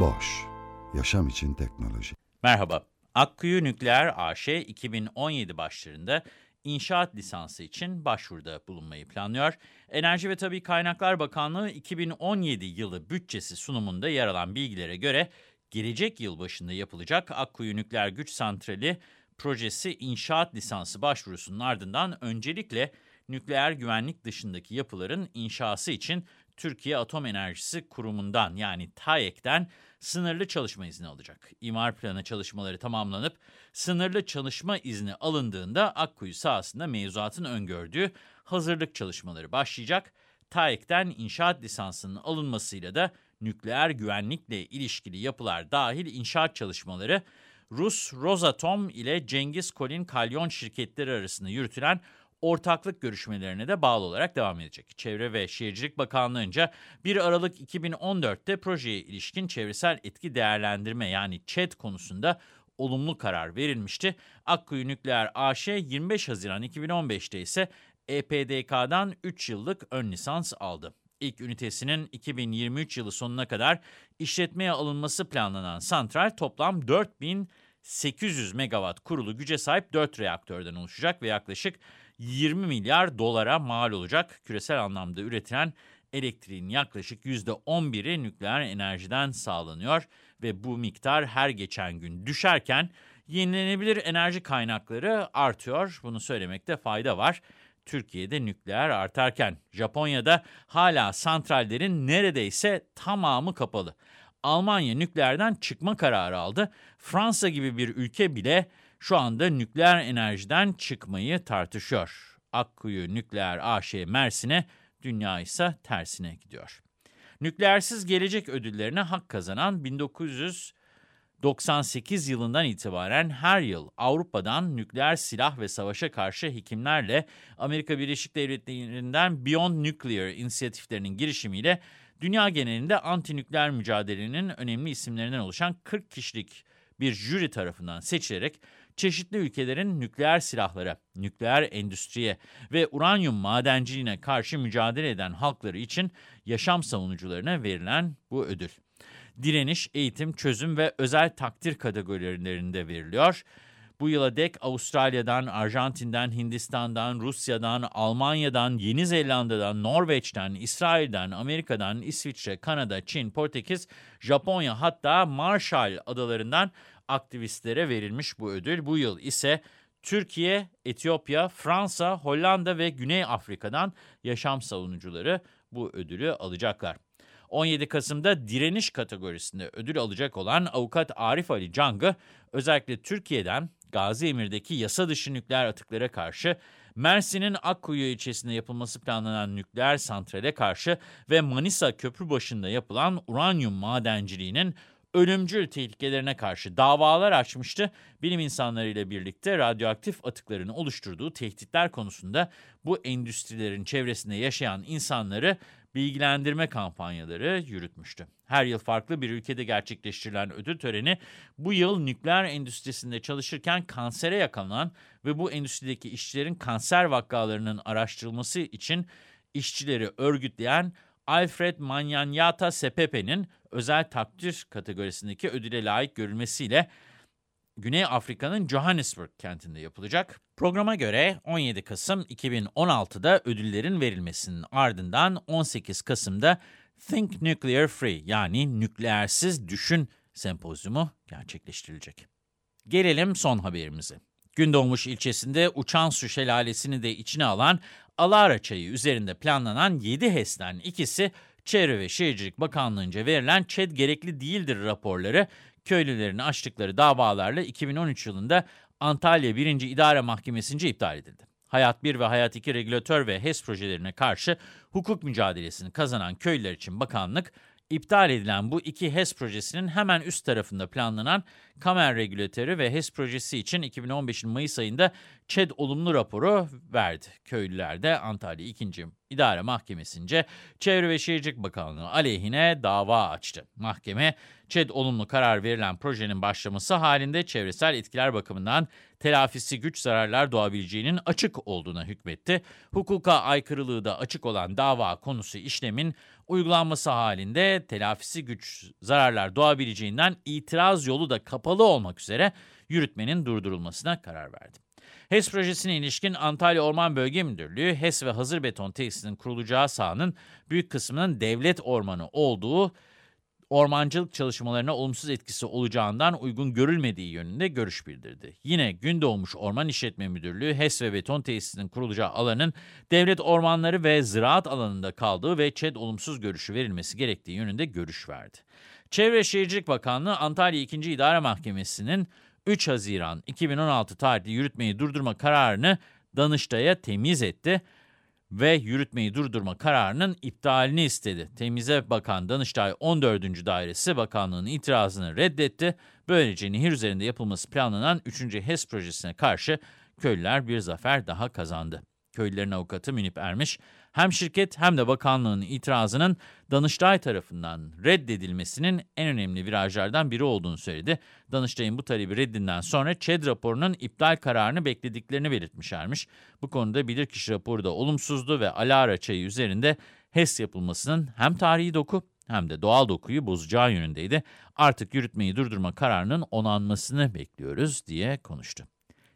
Boş, yaşam için teknoloji. Merhaba, Akkuyu Nükleer AŞ 2017 başlarında inşaat lisansı için başvuruda bulunmayı planlıyor. Enerji ve Tabi Kaynaklar Bakanlığı 2017 yılı bütçesi sunumunda yer alan bilgilere göre gelecek yıl başında yapılacak Akkuyu Nükleer Güç Santrali projesi inşaat lisansı başvurusunun ardından öncelikle nükleer güvenlik dışındaki yapıların inşası için Türkiye Atom Enerjisi Kurumu'ndan yani TAEK'ten sınırlı çalışma izni alacak. İmar planı çalışmaları tamamlanıp sınırlı çalışma izni alındığında Akkuyu sahasında mevzuatın öngördüğü hazırlık çalışmaları başlayacak. TAEK'ten inşaat lisansının alınmasıyla da nükleer güvenlikle ilişkili yapılar dahil inşaat çalışmaları Rus Rosatom ile Cengiz Kolin Kalyon şirketleri arasında yürütülen ortaklık görüşmelerine de bağlı olarak devam edecek. Çevre ve Şehircilik Bakanlığı'nca 1 Aralık 2014'te projeye ilişkin çevresel etki değerlendirme yani ÇED konusunda olumlu karar verilmişti. Akkuyu Nükleer AŞ 25 Haziran 2015'te ise EPDK'dan 3 yıllık ön lisans aldı. İlk ünitesinin 2023 yılı sonuna kadar işletmeye alınması planlanan santral toplam 4800 megawatt kurulu güce sahip 4 reaktörden oluşacak ve yaklaşık 20 milyar dolara mal olacak. Küresel anlamda üretilen elektriğin yaklaşık %11'i nükleer enerjiden sağlanıyor ve bu miktar her geçen gün düşerken yenilenebilir enerji kaynakları artıyor. Bunu söylemekte fayda var. Türkiye'de nükleer artarken Japonya'da hala santrallerin neredeyse tamamı kapalı. Almanya nükleerden çıkma kararı aldı. Fransa gibi bir ülke bile şu anda nükleer enerjiden çıkmayı tartışıyor. Akkuyu Nükleer AŞ Mersin'e, dünya ise tersine gidiyor. Nükleersiz Gelecek ödüllerine hak kazanan 1998 yılından itibaren her yıl Avrupa'dan nükleer silah ve savaşa karşı hekimlerle Amerika Birleşik Devletleri'nden Beyond Nuclear inisiyatiflerinin girişimiyle dünya genelinde antinükleer mücadelenin önemli isimlerinden oluşan 40 kişilik bir jüri tarafından seçilerek çeşitli ülkelerin nükleer silahlara, nükleer endüstriye ve uranyum madenciliğine karşı mücadele eden halkları için yaşam savunucularına verilen bu ödül. Direniş, eğitim, çözüm ve özel takdir kategorilerinde veriliyor. Bu yıla dek Avustralya'dan, Arjantin'den, Hindistan'dan, Rusya'dan, Almanya'dan, Yeni Zelanda'dan, Norveç'ten, İsrail'den, Amerika'dan, İsviçre, Kanada, Çin, Portekiz, Japonya hatta Marshall Adaları'ndan aktivistlere verilmiş bu ödül. Bu yıl ise Türkiye, Etiyopya, Fransa, Hollanda ve Güney Afrika'dan yaşam savunucuları bu ödülü alacaklar. 17 Kasım'da direniş kategorisinde ödül alacak olan avukat Arif Ali Cang'ı özellikle Türkiye'den Gazi Emir'deki yasa dışı nükleer atıklara karşı, Mersin'in Akkuyu ilçesinde yapılması planlanan nükleer santrale karşı ve Manisa köprü başında yapılan uranyum madenciliğinin ölümcül tehlikelerine karşı davalar açmıştı. Bilim insanlarıyla birlikte radyoaktif atıkların oluşturduğu tehditler konusunda bu endüstrilerin çevresinde yaşayan insanları bilgilendirme kampanyaları yürütmüştü. Her yıl farklı bir ülkede gerçekleştirilen ödül töreni bu yıl nükleer endüstrisinde çalışırken kansere yakalanan ve bu endüstrideki işçilerin kanser vakalarının araştırılması için işçileri örgütleyen Alfred Manyanyata Sepepe'nin özel takdir kategorisindeki ödüle layık görülmesiyle Güney Afrika'nın Johannesburg kentinde yapılacak. Programa göre 17 Kasım 2016'da ödüllerin verilmesinin ardından 18 Kasım'da Think Nuclear Free yani nükleersiz düşün sempozyumu gerçekleştirilecek. Gelelim son haberimize. Gündoğmuş ilçesinde uçan su şelalesini de içine alan Alara çayı üzerinde planlanan 7 HES'ten ikisi Çevre ve Şehircilik Bakanlığı'nca verilen ÇED gerekli değildir raporları köylülerin açtıkları davalarla 2013 yılında Antalya 1. İdare Mahkemesi'nce iptal edildi. Hayat 1 ve Hayat 2 regülatör ve HES projelerine karşı hukuk mücadelesini kazanan köylüler için bakanlık, iptal edilen bu iki HES projesinin hemen üst tarafında planlanan Kamer Regülatörü ve HES projesi için 2015'in Mayıs ayında ÇED olumlu raporu verdi. Köylüler de Antalya 2. İdare Mahkemesi'nce Çevre ve Şehircilik Bakanlığı aleyhine dava açtı. Mahkeme, ÇED olumlu karar verilen projenin başlaması halinde çevresel etkiler bakımından telafisi güç zararlar doğabileceğinin açık olduğuna hükmetti. Hukuka aykırılığı da açık olan dava konusu işlemin uygulanması halinde telafisi güç zararlar doğabileceğinden itiraz yolu da kapalı olmak üzere yürütmenin durdurulmasına karar verdi. HES projesine ilişkin Antalya Orman Bölge Müdürlüğü, HES ve hazır beton tesisinin kurulacağı sahanın büyük kısmının devlet ormanı olduğu, ormancılık çalışmalarına olumsuz etkisi olacağından uygun görülmediği yönünde görüş bildirdi. Yine Gündoğmuş Orman İşletme Müdürlüğü, HES ve beton tesisinin kurulacağı alanın devlet ormanları ve ziraat alanında kaldığı ve ÇED olumsuz görüşü verilmesi gerektiği yönünde görüş verdi. Çevre Şehircilik Bakanlığı Antalya 2. İdare Mahkemesi'nin 3 Haziran 2016 tarihli yürütmeyi durdurma kararını Danıştay'a temiz etti ve yürütmeyi durdurma kararının iptalini istedi. Temize bakan Danıştay 14. Dairesi bakanlığın itirazını reddetti. Böylece nehir üzerinde yapılması planlanan 3. HES projesine karşı köylüler bir zafer daha kazandı. Köylülerin avukatı Münip Ermiş, hem şirket hem de bakanlığın itirazının Danıştay tarafından reddedilmesinin en önemli virajlardan biri olduğunu söyledi. Danıştay'ın bu talebi reddinden sonra ÇED raporunun iptal kararını beklediklerini belirtmişlermiş. Bu konuda bilirkişi raporu da olumsuzdu ve Alara çayı üzerinde HES yapılmasının hem tarihi doku hem de doğal dokuyu bozacağı yönündeydi. Artık yürütmeyi durdurma kararının onanmasını bekliyoruz diye konuştu.